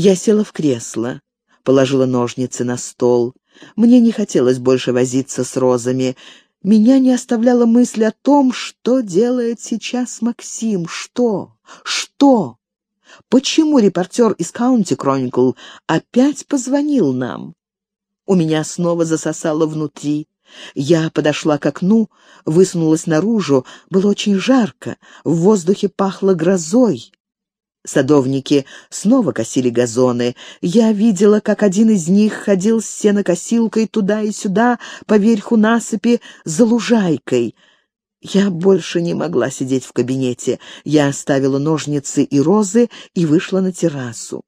Я села в кресло, положила ножницы на стол. Мне не хотелось больше возиться с розами. Меня не оставляла мысль о том, что делает сейчас Максим. Что? Что? Почему репортер из County Chronicle опять позвонил нам? У меня снова засосало внутри. Я подошла к окну, высунулась наружу. Было очень жарко, в воздухе пахло грозой. Садовники снова косили газоны. Я видела, как один из них ходил с сенокосилкой туда и сюда, по верху насыпи, за лужайкой. Я больше не могла сидеть в кабинете. Я оставила ножницы и розы и вышла на террасу.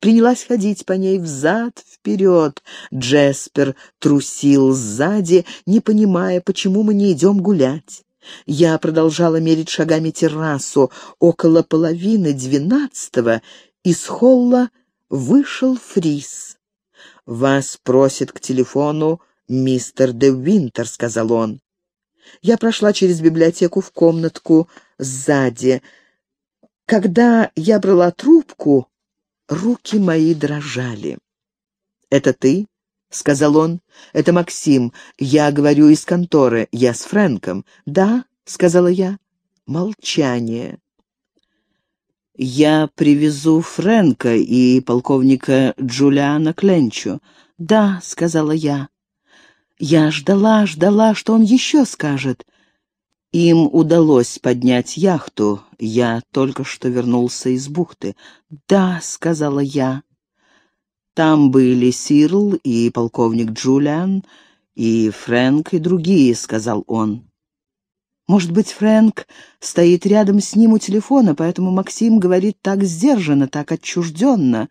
Принялась ходить по ней взад-вперед. Джеспер трусил сзади, не понимая, почему мы не идем гулять. Я продолжала мерить шагами террасу. Около половины двенадцатого из холла вышел Фрис. «Вас просит к телефону мистер де Винтер», — сказал он. Я прошла через библиотеку в комнатку сзади. Когда я брала трубку, руки мои дрожали. «Это ты?» — сказал он. «Это Максим. Я говорю из конторы. Я с Фрэнком». «Да», — сказала я. Молчание. «Я привезу Фрэнка и полковника Джулиана Кленчу». «Да», — сказала я. Я ждала, ждала, что он еще скажет. Им удалось поднять яхту. Я только что вернулся из бухты. «Да», — сказала я. Там были Сирл и полковник Джулиан, и Фрэнк, и другие», — сказал он. «Может быть, Фрэнк стоит рядом с ним у телефона, поэтому Максим говорит так сдержанно, так отчужденно».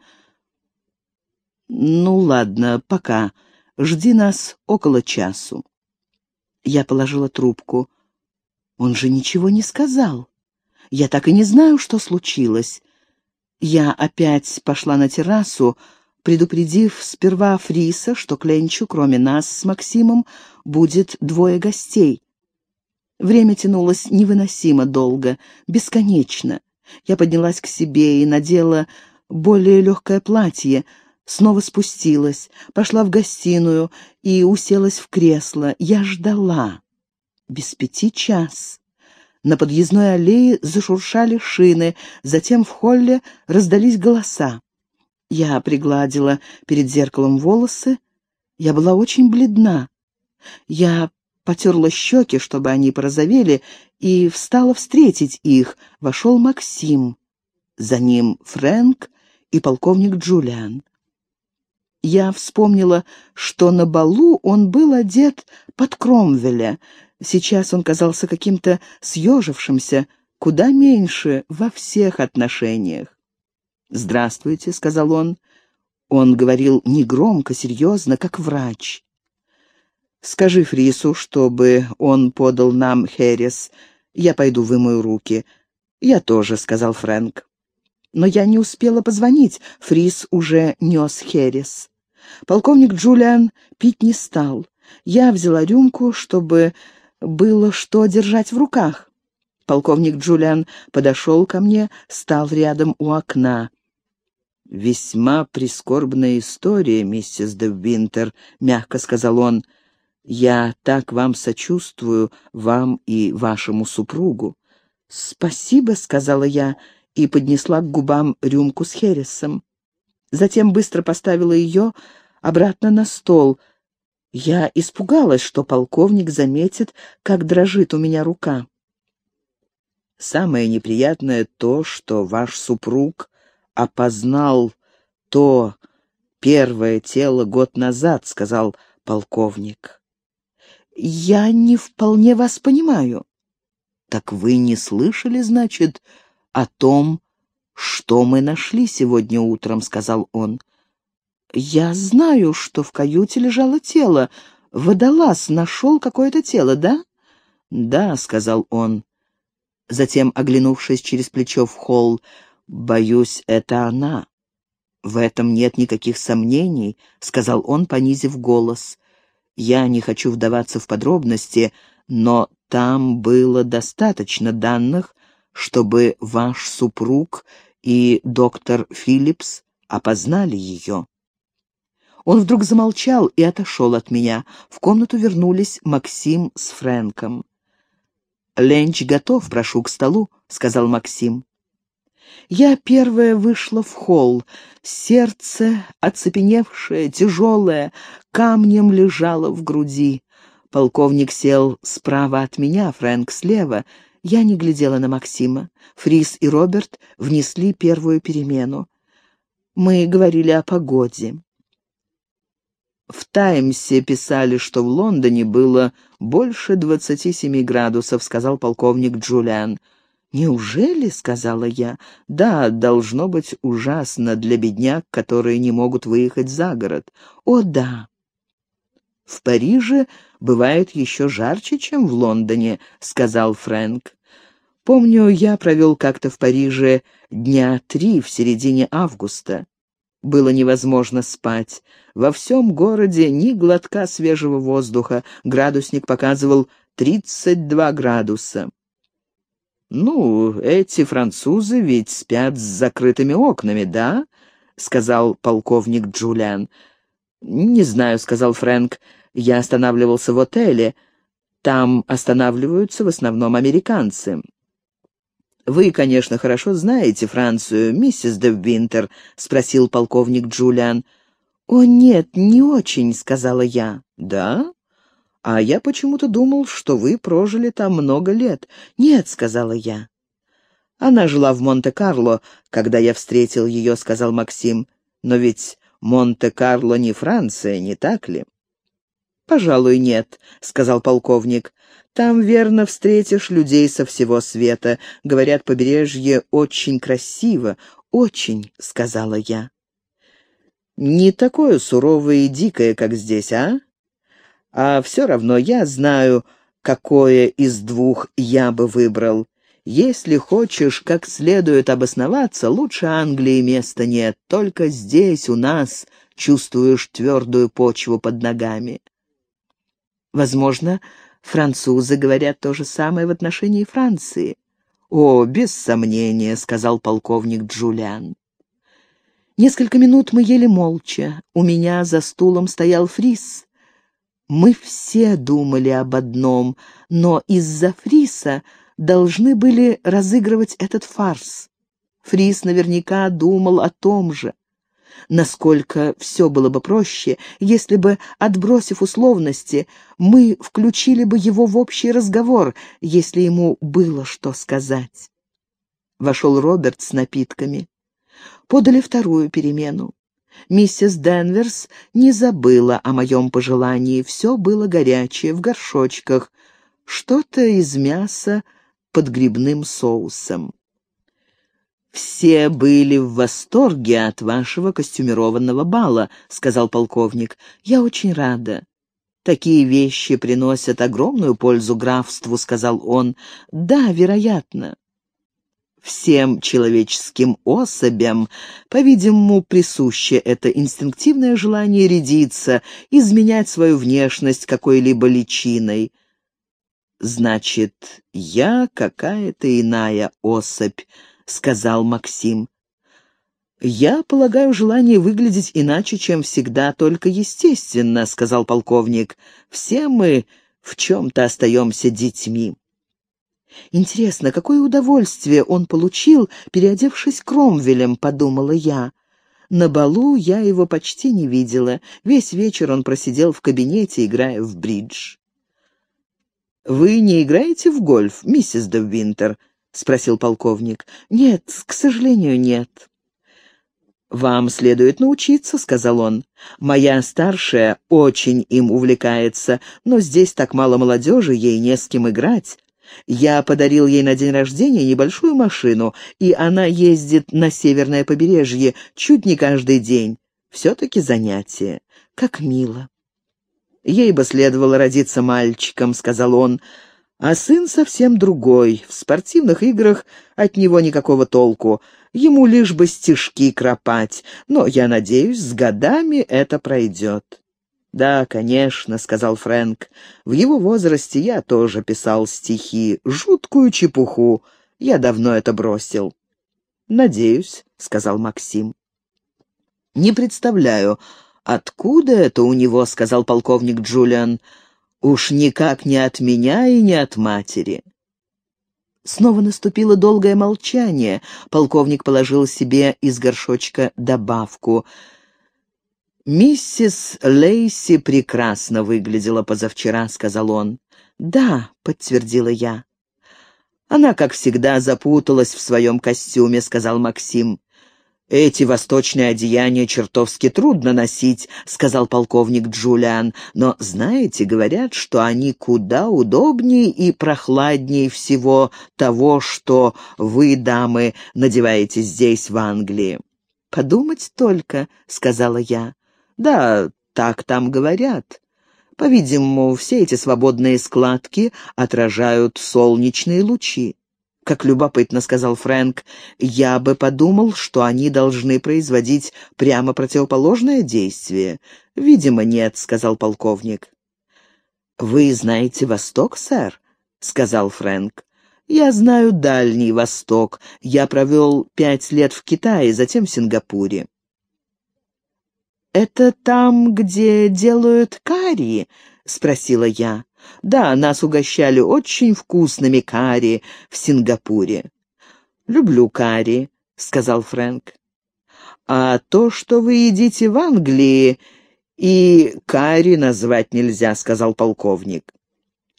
«Ну ладно, пока. Жди нас около часу». Я положила трубку. Он же ничего не сказал. Я так и не знаю, что случилось. Я опять пошла на террасу, предупредив сперва Фриса, что к Ленчу, кроме нас с Максимом, будет двое гостей. Время тянулось невыносимо долго, бесконечно. Я поднялась к себе и надела более легкое платье, снова спустилась, пошла в гостиную и уселась в кресло. Я ждала. Без пяти час. На подъездной аллее зашуршали шины, затем в холле раздались голоса. Я пригладила перед зеркалом волосы. Я была очень бледна. Я потерла щеки, чтобы они порозовели, и встала встретить их. Вошел Максим. За ним Фрэнк и полковник Джулиан. Я вспомнила, что на балу он был одет под Кромвеля. Сейчас он казался каким-то съежившимся, куда меньше во всех отношениях. «Здравствуйте», — сказал он. Он говорил негромко, серьезно, как врач. «Скажи Фрису, чтобы он подал нам Херес. Я пойду вымою руки». «Я тоже», — сказал Фрэнк. Но я не успела позвонить. Фрис уже нес Херес. Полковник Джулиан пить не стал. Я взяла рюмку, чтобы было что держать в руках. Полковник Джулиан подошел ко мне, стал рядом у окна. «Весьма прискорбная история, миссис де Винтер», — мягко сказал он. «Я так вам сочувствую, вам и вашему супругу». «Спасибо», — сказала я и поднесла к губам рюмку с хересом. Затем быстро поставила ее обратно на стол. Я испугалась, что полковник заметит, как дрожит у меня рука. «Самое неприятное то, что ваш супруг опознал то первое тело год назад», — сказал полковник. «Я не вполне вас понимаю». «Так вы не слышали, значит, о том, что мы нашли сегодня утром?» — сказал он. «Я знаю, что в каюте лежало тело. Водолаз нашел какое-то тело, да?» «Да», — сказал он. Затем, оглянувшись через плечо в холл, «Боюсь, это она». «В этом нет никаких сомнений», — сказал он, понизив голос. «Я не хочу вдаваться в подробности, но там было достаточно данных, чтобы ваш супруг и доктор Филлипс опознали ее. Он вдруг замолчал и отошел от меня. В комнату вернулись Максим с Фрэнком. «Ленч готов, прошу к столу», — сказал Максим. Я первая вышла в холл. Сердце, оцепеневшее, тяжелое, камнем лежало в груди. Полковник сел справа от меня, Фрэнк слева. Я не глядела на Максима. Фрис и Роберт внесли первую перемену. Мы говорили о погоде. В «Таймсе» писали, что в Лондоне было больше 27 градусов, сказал полковник Джулиан. «Неужели?» — сказала я. «Да, должно быть ужасно для бедняк, которые не могут выехать за город. О, да!» «В Париже бывает еще жарче, чем в Лондоне», — сказал Фрэнк. «Помню, я провел как-то в Париже дня три в середине августа. Было невозможно спать. Во всем городе ни глотка свежего воздуха. Градусник показывал 32 градуса. «Ну, эти французы ведь спят с закрытыми окнами, да?» — сказал полковник Джулиан. «Не знаю», — сказал Фрэнк. «Я останавливался в отеле. Там останавливаются в основном американцы. «Вы, конечно, хорошо знаете Францию, миссис де Винтер?» — спросил полковник Джулиан. «О, нет, не очень», — сказала я. «Да? А я почему-то думал, что вы прожили там много лет». «Нет», — сказала я. «Она жила в Монте-Карло, когда я встретил ее», — сказал Максим. «Но ведь Монте-Карло не Франция, не так ли?» «Пожалуй, нет», — сказал полковник. Там, верно, встретишь людей со всего света. Говорят, побережье очень красиво. Очень, — сказала я. Не такое суровое и дикое, как здесь, а? А все равно я знаю, какое из двух я бы выбрал. Если хочешь как следует обосноваться, лучше Англии места нет. Только здесь, у нас, чувствуешь твердую почву под ногами. Возможно, Французы говорят то же самое в отношении Франции. «О, без сомнения», — сказал полковник Джулиан. Несколько минут мы ели молча. У меня за стулом стоял Фрис. Мы все думали об одном, но из-за Фриса должны были разыгрывать этот фарс. Фрис наверняка думал о том же насколько все было бы проще, если бы, отбросив условности, мы включили бы его в общий разговор, если ему было что сказать. Вошел Роберт с напитками. Подали вторую перемену. Миссис Денверс не забыла о моем пожелании, все было горячее, в горшочках, что-то из мяса под грибным соусом. «Все были в восторге от вашего костюмированного бала», — сказал полковник. «Я очень рада». «Такие вещи приносят огромную пользу графству», — сказал он. «Да, вероятно». Всем человеческим особям, по-видимому, присуще это инстинктивное желание рядиться, изменять свою внешность какой-либо личиной. Значит, я какая-то иная особь, сказал Максим. «Я полагаю, желание выглядеть иначе, чем всегда, только естественно», — сказал полковник. «Все мы в чем-то остаемся детьми». «Интересно, какое удовольствие он получил, переодевшись Кромвелем», — подумала я. На балу я его почти не видела. Весь вечер он просидел в кабинете, играя в бридж. «Вы не играете в гольф, миссис де Винтер?» — спросил полковник. «Нет, к сожалению, нет». «Вам следует научиться», — сказал он. «Моя старшая очень им увлекается, но здесь так мало молодежи, ей не с кем играть. Я подарил ей на день рождения небольшую машину, и она ездит на северное побережье чуть не каждый день. Все-таки занятие. Как мило». «Ей бы следовало родиться мальчиком», — сказал он, — а сын совсем другой. В спортивных играх от него никакого толку. Ему лишь бы стишки кропать. Но, я надеюсь, с годами это пройдет. «Да, конечно», — сказал Фрэнк. «В его возрасте я тоже писал стихи. Жуткую чепуху. Я давно это бросил». «Надеюсь», — сказал Максим. «Не представляю, откуда это у него», — сказал полковник Джулиан. «Уж никак не от меня и не от матери». Снова наступило долгое молчание. Полковник положил себе из горшочка добавку. «Миссис Лейси прекрасно выглядела позавчера», — сказал он. «Да», — подтвердила я. «Она, как всегда, запуталась в своем костюме», — сказал Максим. «Эти восточные одеяния чертовски трудно носить», — сказал полковник Джулиан. «Но, знаете, говорят, что они куда удобнее и прохладнее всего того, что вы, дамы, надеваете здесь, в Англии». «Подумать только», — сказала я. «Да, так там говорят. По-видимому, все эти свободные складки отражают солнечные лучи. «Как любопытно», — сказал Фрэнк, — «я бы подумал, что они должны производить прямо противоположное действие». «Видимо, нет», — сказал полковник. «Вы знаете Восток, сэр?» — сказал Фрэнк. «Я знаю Дальний Восток. Я провел пять лет в Китае, затем в Сингапуре». «Это там, где делают карри?» — спросила я. Да, нас угощали очень вкусными карри в Сингапуре. «Люблю карри», — сказал Фрэнк. «А то, что вы едите в Англии, и карри назвать нельзя», — сказал полковник.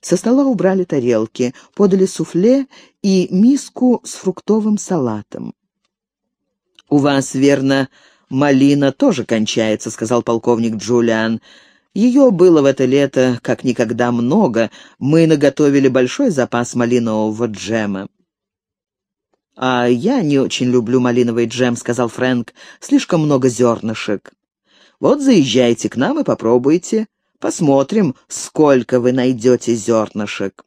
Со стола убрали тарелки, подали суфле и миску с фруктовым салатом. «У вас, верно, малина тоже кончается», — сказал полковник Джулиан. Ее было в это лето как никогда много, мы наготовили большой запас малинового джема. «А я не очень люблю малиновый джем», — сказал Фрэнк. «Слишком много зернышек». «Вот заезжайте к нам и попробуйте. Посмотрим, сколько вы найдете зернышек».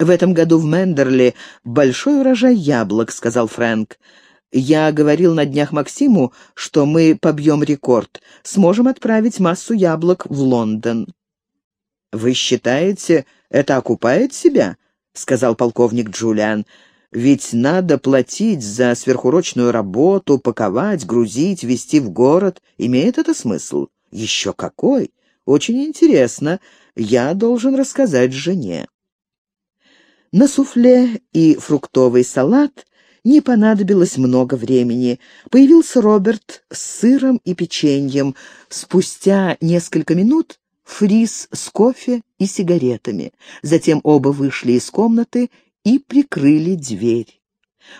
«В этом году в Мендерли большой урожай яблок», — сказал Фрэнк. Я говорил на днях Максиму, что мы побьем рекорд, сможем отправить массу яблок в Лондон. «Вы считаете, это окупает себя?» — сказал полковник Джулиан. «Ведь надо платить за сверхурочную работу, паковать, грузить, везти в город. Имеет это смысл?» «Еще какой! Очень интересно. Я должен рассказать жене». На суфле и фруктовый салат не понадобилось много времени. Появился Роберт с сыром и печеньем. Спустя несколько минут фриз с кофе и сигаретами. Затем оба вышли из комнаты и прикрыли дверь.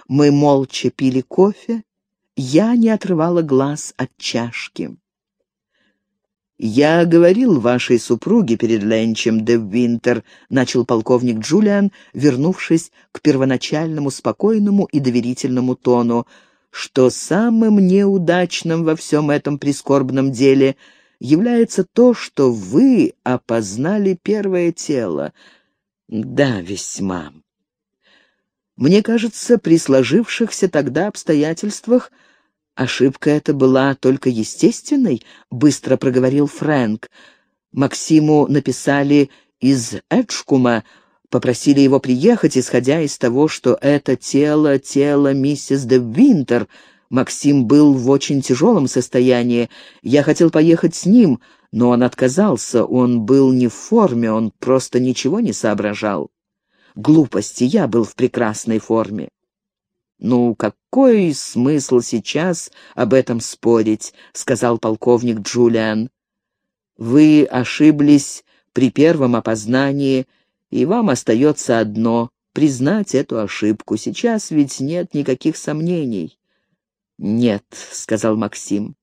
Мы молча пили кофе. Я не отрывала глаз от чашки. «Я говорил вашей супруге перед Ленчем де Винтер», — начал полковник Джулиан, вернувшись к первоначальному спокойному и доверительному тону, что самым неудачным во всем этом прискорбном деле является то, что вы опознали первое тело. Да, весьма. Мне кажется, при сложившихся тогда обстоятельствах — Ошибка эта была только естественной, быстро проговорил Фрэнк. Максиму написали из Эджкума, попросили его приехать, исходя из того, что это тело, тело миссис де Винтер. Максим был в очень тяжелом состоянии. Я хотел поехать с ним, но он отказался. Он был не в форме, он просто ничего не соображал. Глупости, я был в прекрасной форме. «Ну, какой смысл сейчас об этом спорить?» — сказал полковник Джулиан. «Вы ошиблись при первом опознании, и вам остается одно — признать эту ошибку. Сейчас ведь нет никаких сомнений». «Нет», — сказал Максим.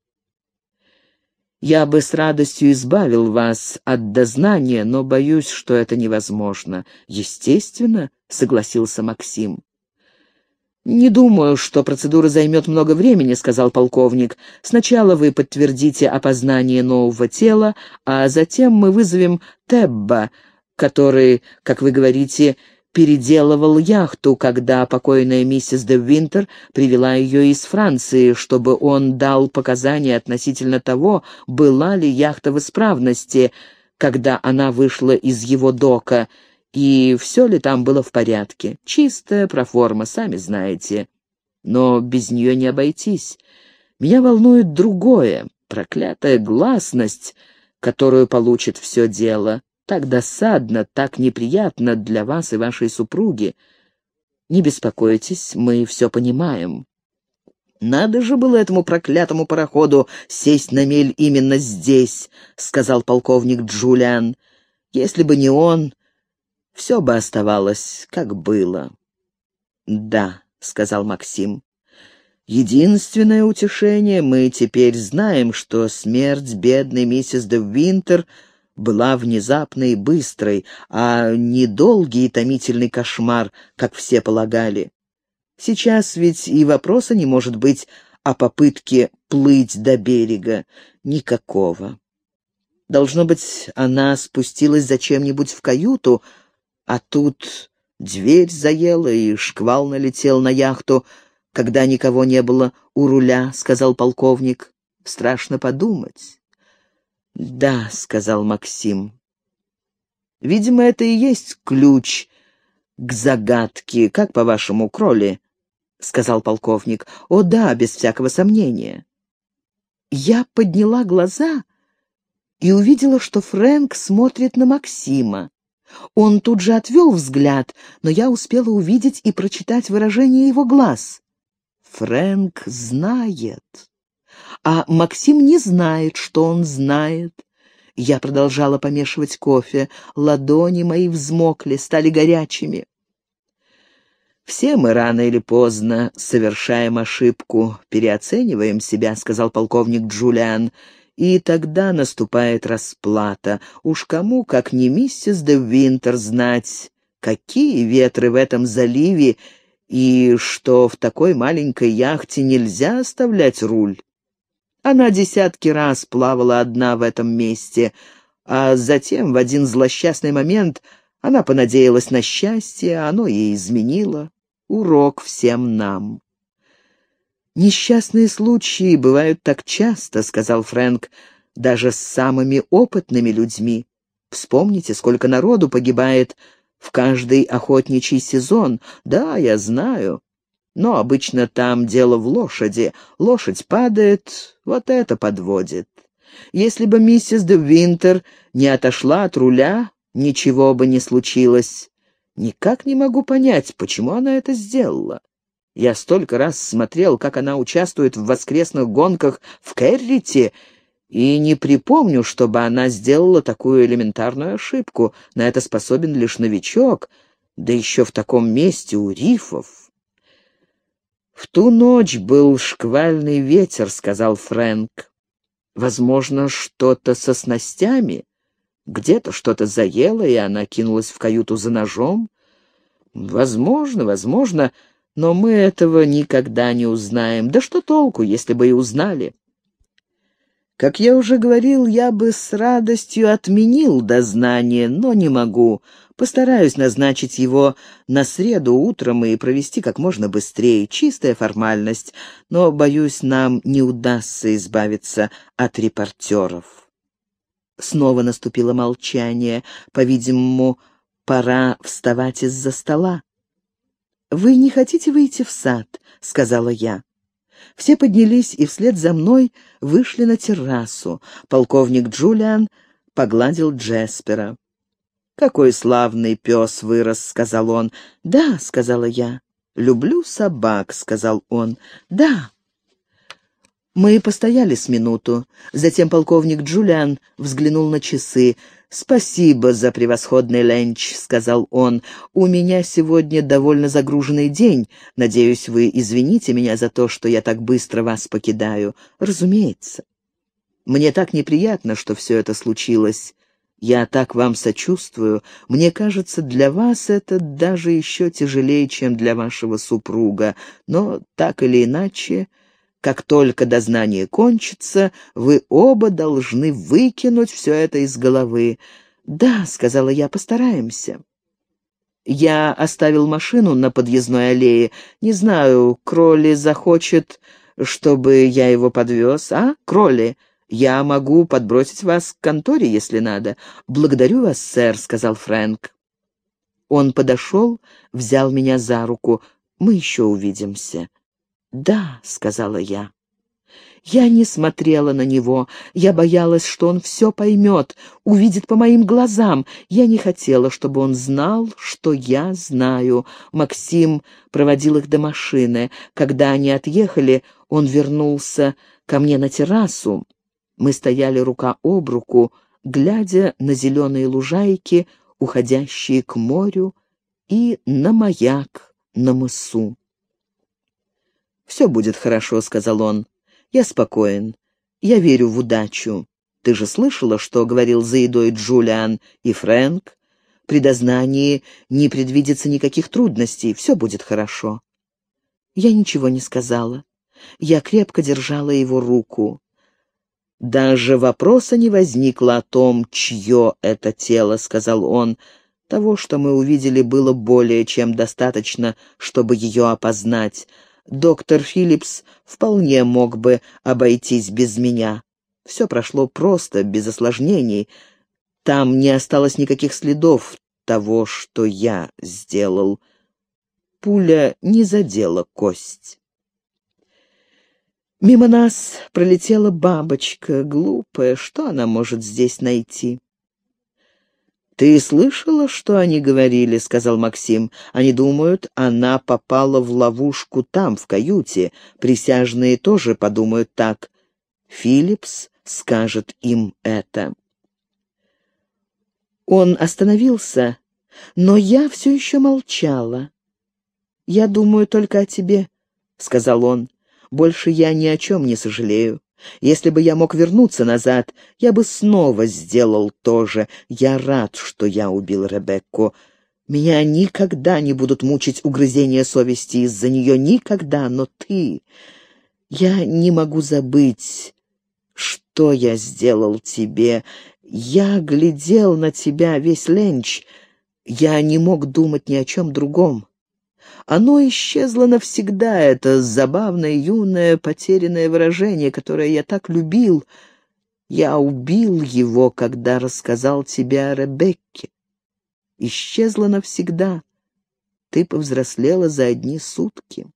«Я бы с радостью избавил вас от дознания, но боюсь, что это невозможно». «Естественно», — согласился Максим. «Не думаю, что процедура займет много времени», — сказал полковник. «Сначала вы подтвердите опознание нового тела, а затем мы вызовем Тебба, который, как вы говорите, переделывал яхту, когда покойная миссис де Винтер привела ее из Франции, чтобы он дал показания относительно того, была ли яхта в исправности, когда она вышла из его дока, и все ли там было в порядке. Чистая проформа, сами знаете. Но без нее не обойтись. Меня волнует другое, проклятая гласность, которую получит все дело. Так досадно, так неприятно для вас и вашей супруги. Не беспокойтесь, мы все понимаем. «Надо же было этому проклятому пароходу сесть на мель именно здесь», — сказал полковник Джулиан. «Если бы не он, все бы оставалось, как было». «Да», — сказал Максим. «Единственное утешение, мы теперь знаем, что смерть бедной миссис де Винтер была внезапной и быстрой, а не долгий и томительный кошмар, как все полагали. Сейчас ведь и вопроса не может быть о попытке плыть до берега. Никакого. Должно быть, она спустилась зачем-нибудь в каюту, а тут дверь заела и шквал налетел на яхту, когда никого не было у руля, — сказал полковник. Страшно подумать. «Да», — сказал Максим. «Видимо, это и есть ключ к загадке. Как, по-вашему, Кроли?» — сказал полковник. «О да, без всякого сомнения». Я подняла глаза и увидела, что Фрэнк смотрит на Максима. Он тут же отвел взгляд, но я успела увидеть и прочитать выражение его глаз. Фрэнк знает, а Максим не знает, что он знает. Я продолжала помешивать кофе. Ладони мои взмокли, стали горячими. «Все мы рано или поздно совершаем ошибку, переоцениваем себя», — сказал полковник Джулиан, «и тогда наступает расплата. Уж кому, как не миссис де Винтер, знать, какие ветры в этом заливе и что в такой маленькой яхте нельзя оставлять руль. Она десятки раз плавала одна в этом месте, а затем в один злосчастный момент она понадеялась на счастье, оно ей изменило урок всем нам. «Несчастные случаи бывают так часто», — сказал Фрэнк, — «даже с самыми опытными людьми. Вспомните, сколько народу погибает в каждый охотничий сезон. Да, я знаю. Но обычно там дело в лошади. Лошадь падает, вот это подводит. Если бы миссис де Винтер не отошла от руля, ничего бы не случилось. Никак не могу понять, почему она это сделала. Я столько раз смотрел, как она участвует в воскресных гонках в Керрите, и не припомню, чтобы она сделала такую элементарную ошибку. На это способен лишь новичок, да еще в таком месте у рифов. «В ту ночь был шквальный ветер», — сказал Фрэнк. «Возможно, что-то со снастями?» Где-то что-то заело, и она кинулась в каюту за ножом. Возможно, возможно, но мы этого никогда не узнаем. Да что толку, если бы и узнали? Как я уже говорил, я бы с радостью отменил дознание, но не могу. Постараюсь назначить его на среду утром и провести как можно быстрее. Чистая формальность, но, боюсь, нам не удастся избавиться от репортеров. Снова наступило молчание. По-видимому, пора вставать из-за стола. «Вы не хотите выйти в сад?» — сказала я. Все поднялись и вслед за мной вышли на террасу. Полковник Джулиан погладил Джеспера. «Какой славный пес вырос», — сказал он. «Да», — сказала я. «Люблю собак», — сказал он. «Да». Мы постояли с минуту. Затем полковник Джулиан взглянул на часы. «Спасибо за превосходный ленч», — сказал он. «У меня сегодня довольно загруженный день. Надеюсь, вы извините меня за то, что я так быстро вас покидаю. Разумеется. Мне так неприятно, что все это случилось. Я так вам сочувствую. Мне кажется, для вас это даже еще тяжелее, чем для вашего супруга. Но так или иначе...» Как только дознание кончится, вы оба должны выкинуть все это из головы. «Да», — сказала я, — «постараемся». Я оставил машину на подъездной аллее. Не знаю, Кроли захочет, чтобы я его подвез, а, Кроли? Я могу подбросить вас к конторе, если надо. Благодарю вас, сэр, — сказал Фрэнк. Он подошел, взял меня за руку. Мы еще увидимся. «Да», — сказала я. Я не смотрела на него. Я боялась, что он все поймет, увидит по моим глазам. Я не хотела, чтобы он знал, что я знаю. Максим проводил их до машины. Когда они отъехали, он вернулся ко мне на террасу. Мы стояли рука об руку, глядя на зеленые лужайки, уходящие к морю, и на маяк на мысу. «Все будет хорошо», — сказал он. «Я спокоен. Я верю в удачу. Ты же слышала, что говорил за едой Джулиан и Фрэнк? При дознании не предвидится никаких трудностей. Все будет хорошо». Я ничего не сказала. Я крепко держала его руку. «Даже вопроса не возникло о том, чье это тело», — сказал он. «Того, что мы увидели, было более чем достаточно, чтобы ее опознать. Доктор Филлипс вполне мог бы обойтись без меня. Все прошло просто, без осложнений. Там не осталось никаких следов того, что я сделал. Пуля не задела кость». Мимо нас пролетела бабочка, глупая, что она может здесь найти? «Ты слышала, что они говорили?» — сказал Максим. «Они думают, она попала в ловушку там, в каюте. Присяжные тоже подумают так. Филлипс скажет им это». Он остановился, но я все еще молчала. «Я думаю только о тебе», — сказал он. Больше я ни о чем не сожалею. Если бы я мог вернуться назад, я бы снова сделал то же. Я рад, что я убил Ребекку. Меня никогда не будут мучить угрызения совести из-за нее, никогда, но ты... Я не могу забыть, что я сделал тебе. Я глядел на тебя весь ленч. Я не мог думать ни о чем другом. Оно исчезло навсегда, это забавное, юное, потерянное выражение, которое я так любил. Я убил его, когда рассказал тебе о Ребекке. Исчезло навсегда. Ты повзрослела за одни сутки.